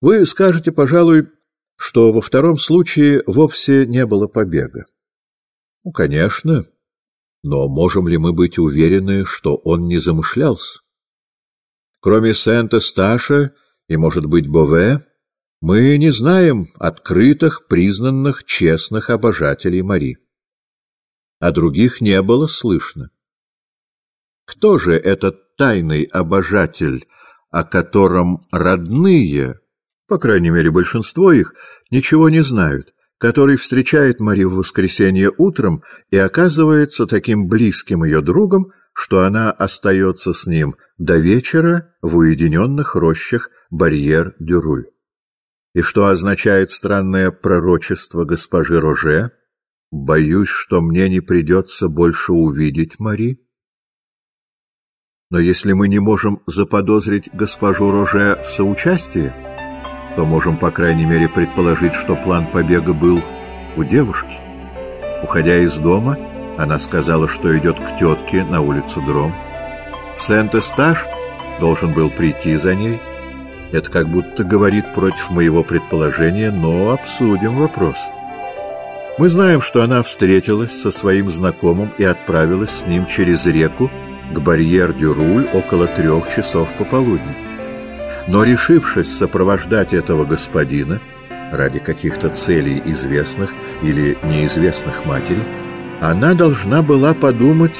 Вы скажете, пожалуй, что во втором случае вовсе не было побега. Ну, конечно, но можем ли мы быть уверены, что он не замышлялся? Кроме Сент-Эсташа и, может быть, Бове, мы не знаем открытых, признанных, честных обожателей Мари. А других не было слышно. Кто же этот тайный обожатель, о котором родные, по крайней мере большинство их, ничего не знают, который встречает Марию в воскресенье утром и оказывается таким близким ее другом, что она остается с ним до вечера в уединенных рощах Барьер-Дюруль. И что означает странное пророчество госпожи Роже? «Боюсь, что мне не придется больше увидеть Мари». Но если мы не можем заподозрить госпожу Роже в соучастии, то можем, по крайней мере, предположить, что план побега был у девушки. Уходя из дома, она сказала, что идет к тетке на улицу Дром. Сент-Эстаж должен был прийти за ней. Это как будто говорит против моего предположения, но обсудим вопрос. Мы знаем, что она встретилась со своим знакомым и отправилась с ним через реку к барьер-дюруль около трех часов пополудни. Но решившись сопровождать этого господина ради каких-то целей известных или неизвестных матери, она должна была подумать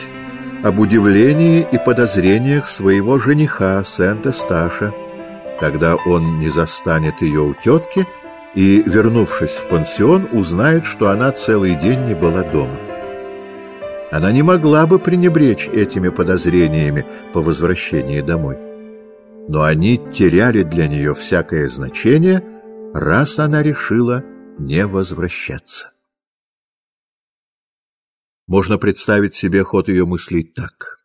об удивлении и подозрениях своего жениха Сент-Эсташа, когда он не застанет ее у тетки и, вернувшись в пансион, узнает, что она целый день не была дома. Она не могла бы пренебречь этими подозрениями по возвращении домой. Но они теряли для нее всякое значение, раз она решила не возвращаться. Можно представить себе ход ее мыслей так.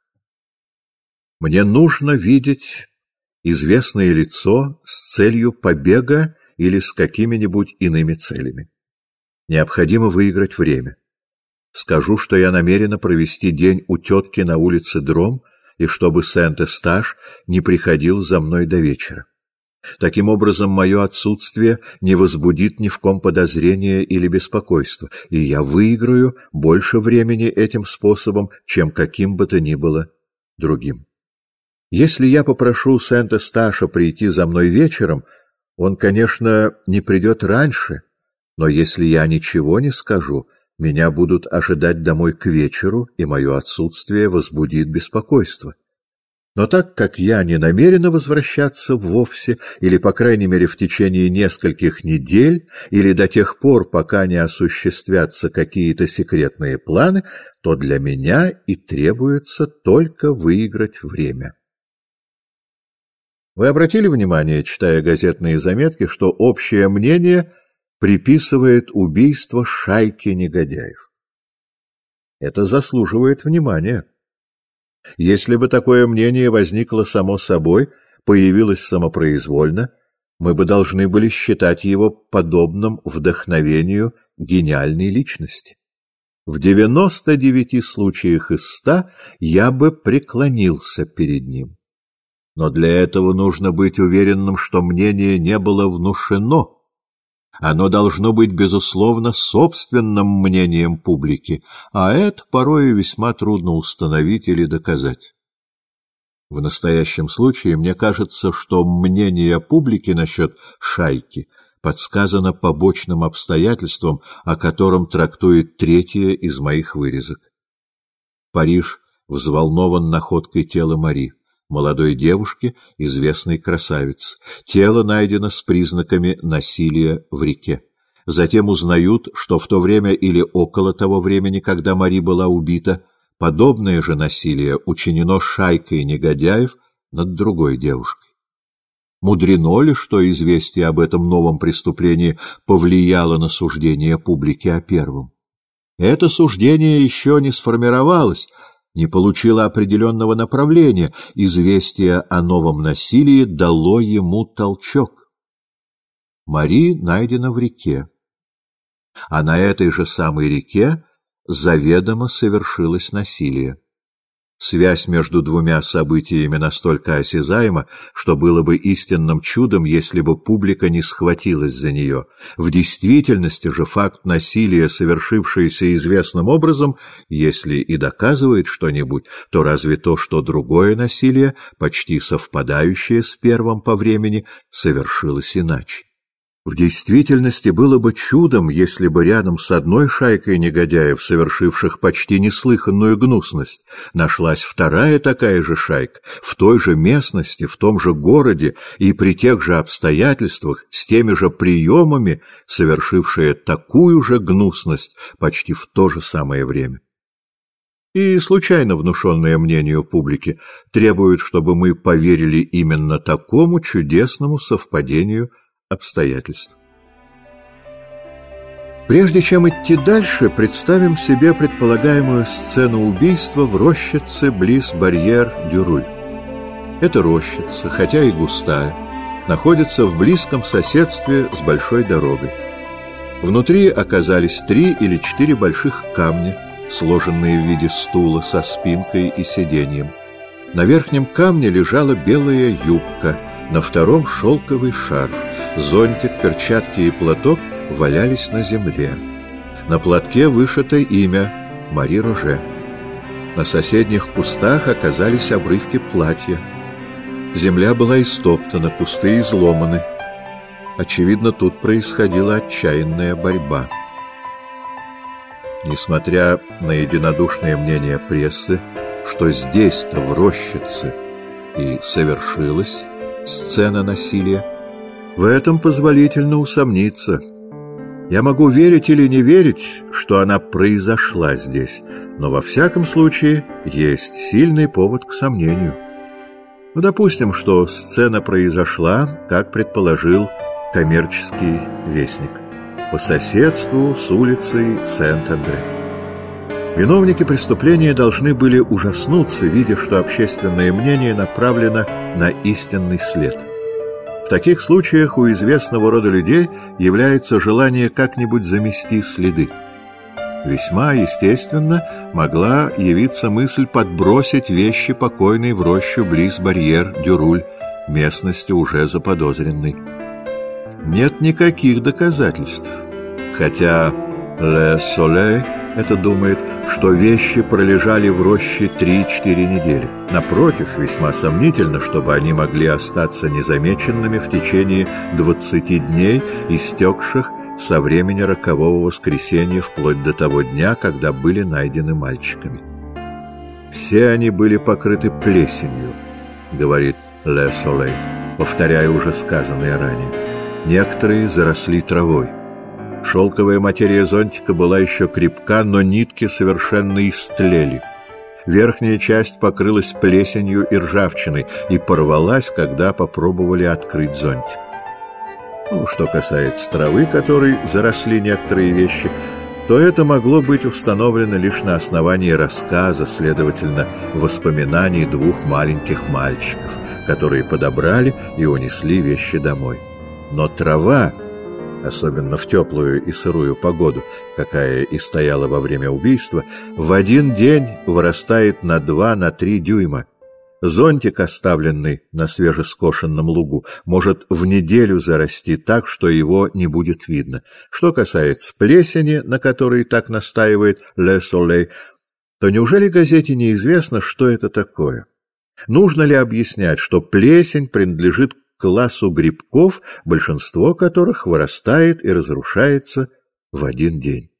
«Мне нужно видеть известное лицо с целью побега или с какими-нибудь иными целями. Необходимо выиграть время. Скажу, что я намерена провести день у тетки на улице Дром, и чтобы Сент-Эстаж не приходил за мной до вечера. Таким образом, мое отсутствие не возбудит ни в ком подозрения или беспокойства, и я выиграю больше времени этим способом, чем каким бы то ни было другим. Если я попрошу Сент-Эсташа прийти за мной вечером, он, конечно, не придет раньше, но если я ничего не скажу, меня будут ожидать домой к вечеру, и мое отсутствие возбудит беспокойство. Но так как я не намерена возвращаться вовсе, или, по крайней мере, в течение нескольких недель, или до тех пор, пока не осуществятся какие-то секретные планы, то для меня и требуется только выиграть время. Вы обратили внимание, читая газетные заметки, что общее мнение – приписывает убийство шайке негодяев. Это заслуживает внимания. Если бы такое мнение возникло само собой, появилось самопроизвольно, мы бы должны были считать его подобным вдохновению гениальной личности. В 99 случаях из ста я бы преклонился перед ним. Но для этого нужно быть уверенным, что мнение не было внушено, оно должно быть, безусловно, собственным мнением публики, а это порой весьма трудно установить или доказать. В настоящем случае мне кажется, что мнение публики насчет шайки подсказано побочным обстоятельством, о котором трактует третье из моих вырезок. Париж взволнован находкой тела Мари молодой девушки, известной красавицы. Тело найдено с признаками насилия в реке. Затем узнают, что в то время или около того времени, когда Мари была убита, подобное же насилие учинено шайкой негодяев над другой девушкой. Мудрено ли, что известие об этом новом преступлении повлияло на суждение публики о первом? Это суждение еще не сформировалось, не получила определенного направления, известие о новом насилии дало ему толчок. Мари найдена в реке, а на этой же самой реке заведомо совершилось насилие. Связь между двумя событиями настолько осязаема, что было бы истинным чудом, если бы публика не схватилась за нее. В действительности же факт насилия, совершившийся известным образом, если и доказывает что-нибудь, то разве то, что другое насилие, почти совпадающее с первым по времени, совершилось иначе. В действительности было бы чудом, если бы рядом с одной шайкой негодяев, совершивших почти неслыханную гнусность, нашлась вторая такая же шайка, в той же местности, в том же городе и при тех же обстоятельствах, с теми же приемами, совершившая такую же гнусность почти в то же самое время. И случайно внушенное мнению публики требует, чтобы мы поверили именно такому чудесному совпадению обстоятельств. Прежде чем идти дальше, представим себе предполагаемую сцену убийства в рощице близ барьер-дюруль. Эта рощица, хотя и густая, находится в близком соседстве с большой дорогой. Внутри оказались три или четыре больших камня, сложенные в виде стула со спинкой и сиденьем. На верхнем камне лежала белая юбка — на втором шелковый шарф, зонтик, перчатки и платок валялись на земле. На платке вышито имя Мари Роже. На соседних кустах оказались обрывки платья. Земля была истоптана, кусты изломаны. Очевидно, тут происходила отчаянная борьба. Несмотря на единодушное мнение прессы, что здесь-то в рощице и совершилось, сцена насилия. В этом позволительно усомниться. Я могу верить или не верить, что она произошла здесь, но во всяком случае есть сильный повод к сомнению. Ну, допустим, что сцена произошла, как предположил коммерческий вестник, по соседству с улицей Сент-Андре. Виновники преступления должны были ужаснуться, видя, что общественное мнение направлено на истинный след. В таких случаях у известного рода людей является желание как-нибудь замести следы. Весьма естественно могла явиться мысль подбросить вещи покойной в рощу близ барьер Дюруль, местности уже заподозренной. Нет никаких доказательств, хотя Ле Солей это думает, что вещи пролежали в роще 3-4 недели. Напротив, весьма сомнительно, чтобы они могли остаться незамеченными в течение 20 дней, истекших со времени рокового воскресенья вплоть до того дня, когда были найдены мальчиками. «Все они были покрыты плесенью», — говорит Ле Солей, повторяя уже сказанное ранее. «Некоторые заросли травой». Шелковая материя зонтика была еще крепка, но нитки совершенно истлели. Верхняя часть покрылась плесенью и ржавчиной и порвалась, когда попробовали открыть зонтик. Ну, что касается травы, которой заросли некоторые вещи, то это могло быть установлено лишь на основании рассказа, следовательно, воспоминаний двух маленьких мальчиков, которые подобрали и унесли вещи домой. Но трава особенно в теплую и сырую погоду, какая и стояла во время убийства, в один день вырастает на два на три дюйма. Зонтик, оставленный на свежескошенном лугу, может в неделю зарасти так, что его не будет видно. Что касается плесени, на которой так настаивает Ле Солей, то неужели газете неизвестно, что это такое? Нужно ли объяснять, что плесень принадлежит классу грибков, большинство которых вырастает и разрушается в один день.